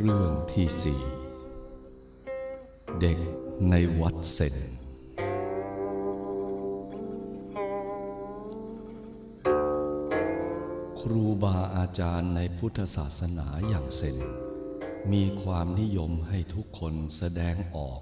เรื่องที่สี่เด็กในวัดเซนครูบาอาจารย์ในพุทธศาสนาอย่างเซนมีความนิยมให้ทุกคนแสดงออก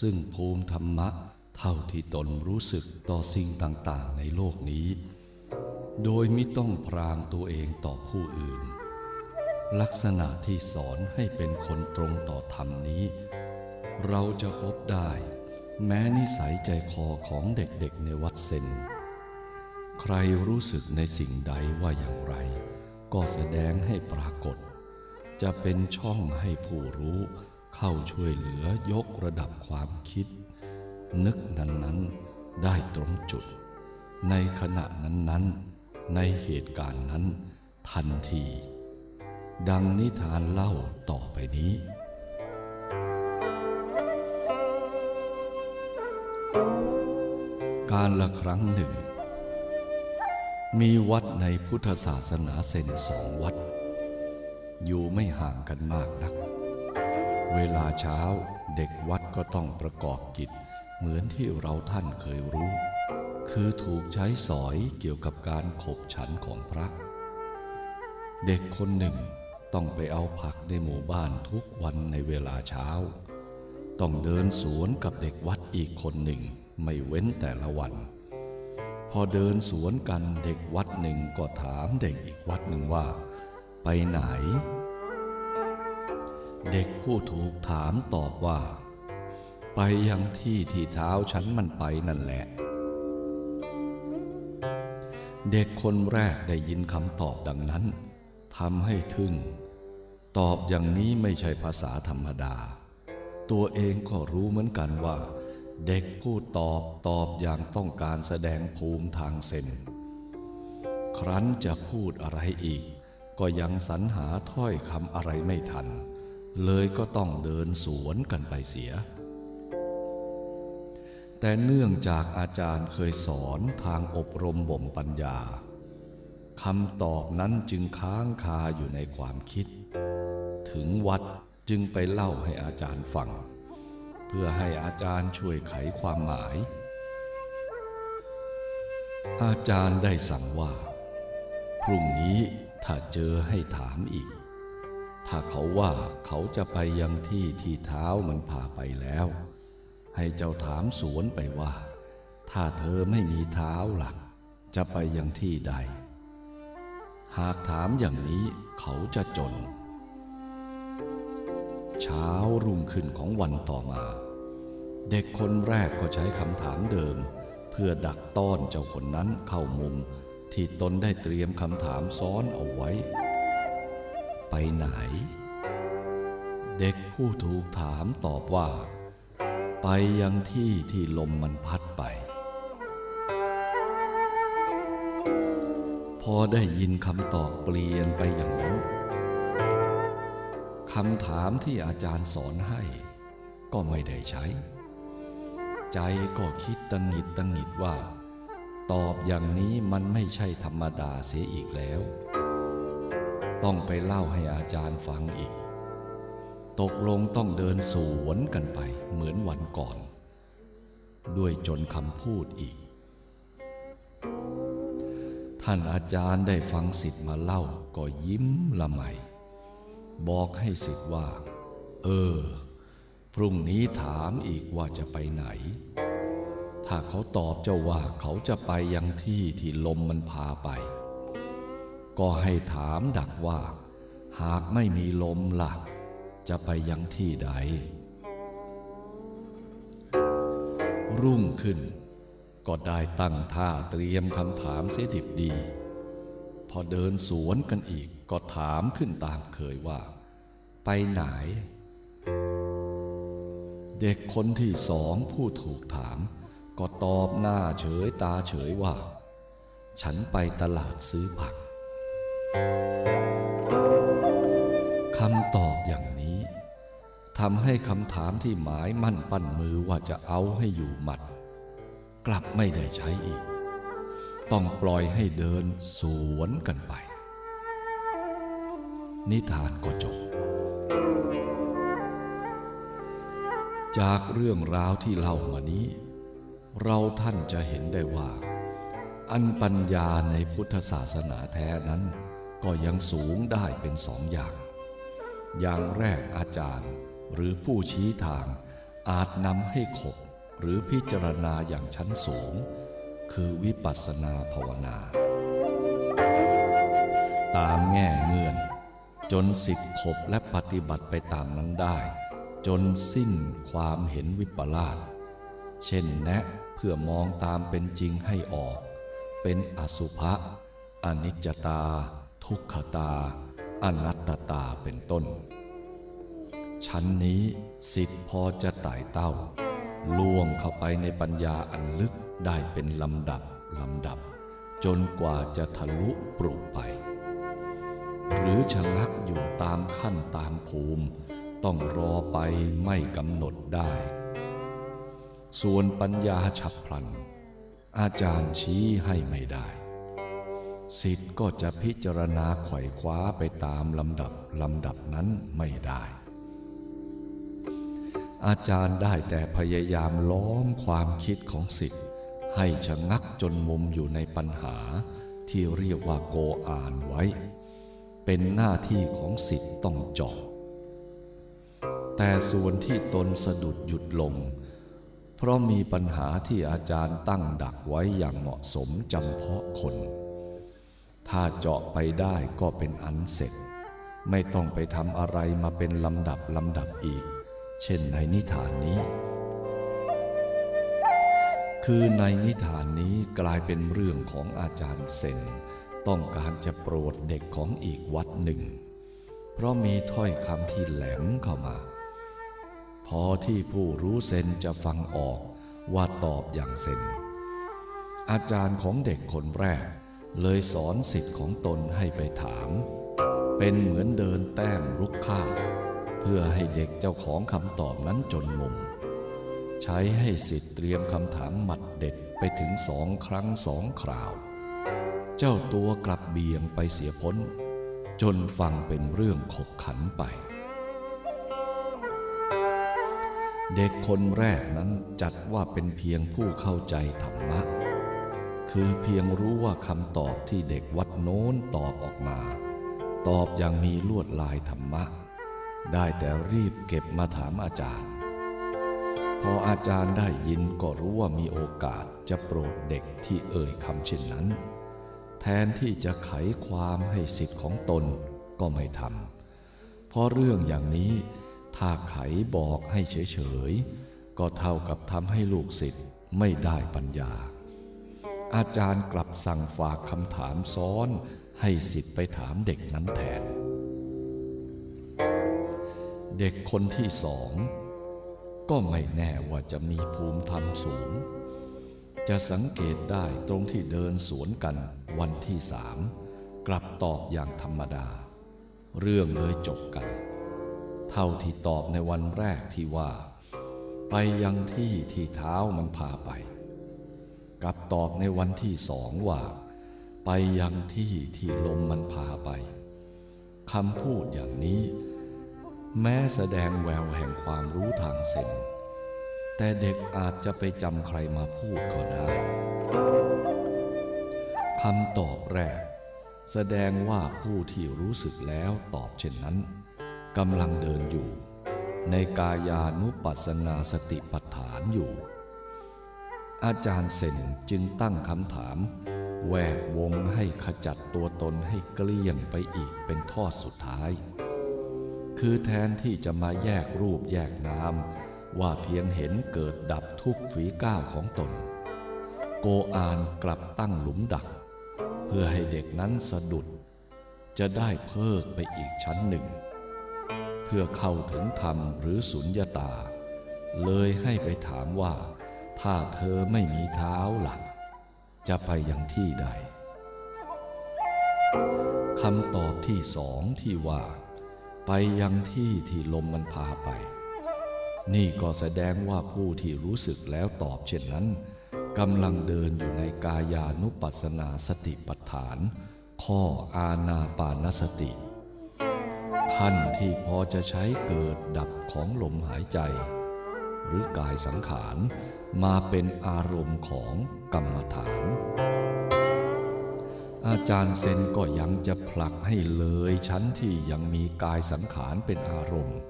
ซึ่งภูมิธรรมะเท่าที่ตนรู้สึกต่อสิ่งต่างๆในโลกนี้ โดยไม่ต้องพรางตัวเองต่อผู้อื่น ลักษณะที่สอนให้เป็นคนตรงต่อธรรมนี้ เราจะพบได้ แม้นิสัยใจคอของเด็กๆในวัดเซนใครรู้สึกในสิ่งใดว่าอย่างไร ก็แสดงให้ปรากฏ จะเป็นช่องให้ผู้รู้ เข้าช่วยเหลือยกระดับความคิด นึกนั้นๆได้ตรงจุด ในขณะนั้นๆ ในเหตุการณ์นั้น ทันที ดังนิทานเล่าต่อไปนี้ การละครั้งหนึ่ง มีวัดในพุทธศาสนาเซนสองวัด อยู่ไม่ห่างกันมากนัก เวลาเช้าเด็กวัดก็ต้องประกอบกิจเหมือนที่เราท่านเคยรู้ คือถูกใช้สอยเกี่ยวกับการขบฉันของพระ เด็กคนหนึ่ง ต้องไปเอาผักในหมู่บ้านทุกวันในเวลาเช้า ต้องเดินสวนกับเด็กวัดอีกคนหนึ่งไม่เว้นแต่ละวัน พอเดินสวนกันเด็กวัดหนึ่งก็ถามเด็กอีกวัดหนึ่งว่า ไปไหน เด็กผู้ถูกถามตอบว่า ไปยังที่ที่เท้าฉันมันไปนั่นแหละ เด็กคนแรกได้ยินคำตอบดังนั้น ทำให้ทึ่ง ตอบอย่างนี้ไม่ใช่ภาษาธรรมดา ตัวเองก็รู้เหมือนกันว่า เด็กผู้ตอบตอบอย่างต้องการแสดงภูมิทางเซนครั้นจะพูดอะไรอีก ก็ยังสรรหาถ้อยคำอะไรไม่ทัน เลยก็ต้องเดินสวนกันไปเสีย แต่เนื่องจากอาจารย์เคยสอนทางอบรมบ่มปัญญา คำตอบนั้นจึงค้างคาอยู่ในความคิด ถึงวัดจึงไปเล่าให้อาจารย์ฟัง เพื่อให้อาจารย์ช่วยไขความหมาย อาจารย์ได้สั่งว่า พรุ่งนี้ถ้าเจอให้ถามอีก ถ้าเขาว่าเขาจะไปยังที่ที่เท้ามันพาไปแล้ว ให้เจ้าถามสวนไปว่า ถ้าเธอไม่มีเท้าหลักจะไปยังที่ใด หากถามอย่างนี้เขาจะจน เช้ารุ่งขึ้นของวันต่อมา เด็กคนแรกก็ใช้คำถามเดิม เพื่อดักต้อนเจ้าคนนั้นเข้ามุมที่ตนได้เตรียมคำถามซ้อนเอาไว้ ไปไหน เด็กผู้ถูกถามตอบว่า ไปยังที่ที่ลมมันพัด อได้ยินคำตอบเปลี่ยนไปอย่างนั้นคำถามที่อาจารย์สอนให้ก็ไม่ได้ใช้ ใจก็คิดตังหิดตังหิดว่า ตอบอย่างนี้มันไม่ใช่ธรรมดาเสียอีกแล้ว ต้องไปเล่าให้อาจารย์ฟังอีก ตกลงต้องเดินสวนกันไปเหมือนวันก่อน ด้วยจนคำพูดอีก ท่านอาจารย์ได้ฟังสิทธิ์มาเล่าก็ยิ้มละไมบอกให้สิทธิ์ว่า เออ พรุ่งนี้ถามอีกว่าจะไปไหน ถ้าเขาตอบเจ้าว่าเขาจะไปยังที่ที่ลมมันพาไป ก็ให้ถามดักว่า หากไม่มีลมล่ะ จะไปยังที่ใด รุ่งขึ้น ก็ได้ตั้งท่าเตรียมคำถามเสียดิบดี พอเดินสวนกันอีกก็ถามขึ้นตามเคยว่า ไปไหน เด็กคนที่สองผู้ถูกถาม ก็ตอบหน้าเฉยตาเฉยว่า ฉันไปตลาดซื้อผักคำตอบอย่างนี้ทำให้คำถามที่หมายมั่นปั้นมือว่าจะเอาให้อยู่หมัด กลับไม่ได้ใช้อีก ต้องปล่อยให้เดินสวนกันไป นิทานก็จบ จากเรื่องราวที่เล่ามานี้ เราท่านจะเห็นได้ว่า อันปัญญาในพุทธศาสนาแท้นั้น ก็ยังสูงได้เป็นสองอย่าง อย่างแรกอาจารย์หรือผู้ชี้ทางอาจนำให้ขบ หรือพิจารณาอย่างชั้นสูง คือวิปัสสนาภาวนา ตามแง่เงื่อน จนสิทธิขบและปฏิบัติไปตามนั้นได้ จนสิ้นความเห็นวิปลาสเช่นแนะเพื่อมองตามเป็นจริงให้ออก เป็นอสุภะอนิจจตา ทุกขตา อนัตตตาเป็นต้น ชั้นนี้สิทธิพอจะไต่เต้า ล่วงเข้าไปในปัญญาอันลึกได้เป็นลำดับลำดับ จนกว่าจะทะลุปรุไป หรือชะงักอยู่ตามขั้นตามภูมิ ต้องรอไปไม่กำหนดได้ ส่วนปัญญาฉับพลัน อาจารย์ชี้ให้ไม่ได้สิทธิ์ก็จะพิจารณาไขว่คว้าไปตามลำดับลำดับนั้นไม่ได้ อาจารย์ได้แต่พยายามล้อมความคิดของสิทธิ์ให้ชะงักจนมุมอยู่ในปัญหาที่เรียกว่าโกอานไว้ เป็นหน้าที่ของสิทธิ์ต้องจอบแต่ส่วนที่ตนสะดุดหยุดลง เพราะมีปัญหาที่อาจารย์ตั้งดักไว้อย่างเหมาะสมจำเพาะคน ถ้าเจาะไปได้ก็เป็นอันเสร็จ ไม่ต้องไปทำอะไรมาเป็นลำดับลำดับอีก เช่นในนิทานนี้ คือในนิทานนี้กลายเป็นเรื่องของอาจารย์เซนต้องการจะโปรดเด็กของอีกวัดหนึ่ง เพราะมีถ้อยคำที่แหลมเข้ามา พอที่ผู้รู้เซนจะฟังออกว่าตอบอย่างเซนอาจารย์ของเด็กคนแรก เลยสอนสิทธิ์ของตนให้ไปถาม เป็นเหมือนเดินแต้มลุกข้า เพื่อให้เด็กเจ้าของคำตอบนั้นจนมุม ใช้ให้สิทธิ์เตรียมคำถามหมัดเด็ดไปถึงสองครั้งสองคราว เจ้าตัวกลับเบี่ยงไปเสียพ้น จนฟังเป็นเรื่องขบขันไป เด็กคนแรกนั้นจัดว่าเป็นเพียงผู้เข้าใจธรรมะ คือเพียงรู้ว่าคำตอบที่เด็กวัดโน้นตอบออกมา ตอบอย่างมีลวดลายธรรมะ ได้แต่รีบเก็บมาถามอาจารย์ พออาจารย์ได้ยินก็รู้ว่ามีโอกาสจะโปรดเด็กที่เอ่ยคำเช่นนั้น แทนที่จะไขความให้สิทธิ์ของตนก็ไม่ทำเพราะเรื่องอย่างนี้ถ้าไขบอกให้เฉยๆ ก็เท่ากับทำให้ลูกศิษย์ไม่ได้ปัญญา อาจารย์กลับสั่งฝากคำถามซ้อนให้สิทธิ์ไปถามเด็กนั้นแทน เด็กคนที่สอง ก็ไม่แน่ว่าจะมีภูมิธรรมสูง จะสังเกตได้ตรงที่เดินสวนกันวันที่สามกลับตอบอย่างธรรมดา เรื่องเลยจบกัน เท่าที่ตอบในวันแรกที่ว่า ไปยังที่ที่เท้ามันพาไปกับตอบในวันที่สองว่า ไปยังที่ที่ลมมันพาไปคำพูดอย่างนี้ แม้แสดงแววแห่งความรู้ทางเซนแต่เด็กอาจจะไปจำใครมาพูดก็ได้คำตอบแรก แสดงว่าผู้ที่รู้สึกแล้วตอบเช่นนั้นกำลังเดินอยู่ ในกายานุปัสสนาสติปัฏฐานอยู่ อาจารย์เซนจึงตั้งคำถาม แวกวงให้ขจัดตัวตนให้เกลี้ยงไปอีกเป็นทอดสุดท้าย คือแทนที่จะมาแยกรูปแยกนาม ว่าเพียงเห็นเกิดดับทุกฝีก้าวของตน โกอานกลับตั้งหลุมดัก เพื่อให้เด็กนั้นสะดุด จะได้เพิกไปอีกชั้นหนึ่ง เพื่อเข้าถึงธรรมหรือสุญญาตา เลยให้ไปถามว่า ถ้าเธอไม่มีเท้าหลัก จะไปยังที่ใดคำตอบที่สองที่ว่า ไปยังที่ที่ลมมันพาไป นี่ก็แสดงว่าผู้ที่รู้สึกแล้วตอบเช่นนั้นกำลังเดินอยู่ในกายานุปัสสนาสติปัฏฐาน ข้ออาณาปานสติ ขั้นที่พอจะใช้เกิดดับของลมหายใจ หรือกายสังขารมาเป็นอารมณ์ของกรรมฐาน อาจารย์เซนก็ยังจะผลักให้เลยชั้นที่ยังมีกายสังขารเป็นอารมณ์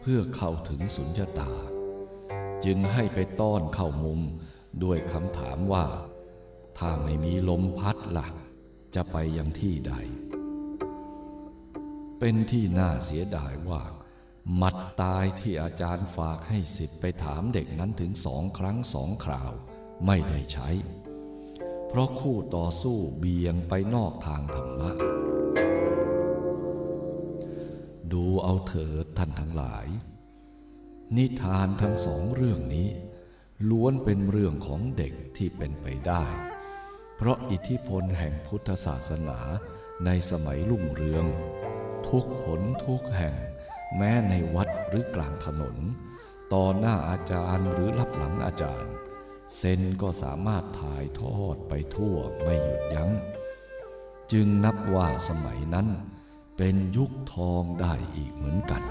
เพื่อเข้าถึงสุญญตา จึงให้ไปต้อนเข้ามุมด้วยคำถามว่า ถ้าไม่มีลมพัดละ่ะ จะไปยังที่ใด เป็นที่น่าเสียดายว่า มัดตายที่อาจารย์ฝากให้สิทธิ์ไปถามเด็กนั้นถึงสองครั้งสองคราว ไม่ได้ใช้ เพราะคู่ต่อสู้เบี่ยงไปนอกทางธรรมะ ดูเอาเถิดท่านทั้งหลาย นิทานทั้งสองเรื่องนี้ ล้วนเป็นเรื่องของเด็กที่เป็นไปได้ เพราะอิทธิพลแห่งพุทธศาสนาในสมัยรุ่งเรือง ทุกหนทุกแห่ง แม้ในวัดหรือกลางถนน ต่อหน้าอาจารย์หรือรับหลังอาจารย์ เซนก็สามารถถ่ายทอดไปทั่วไม่หยุดยัง้ง จึงนับว่าสมัยนั้นเป็นยุคทองได้อีกเหมือนกัน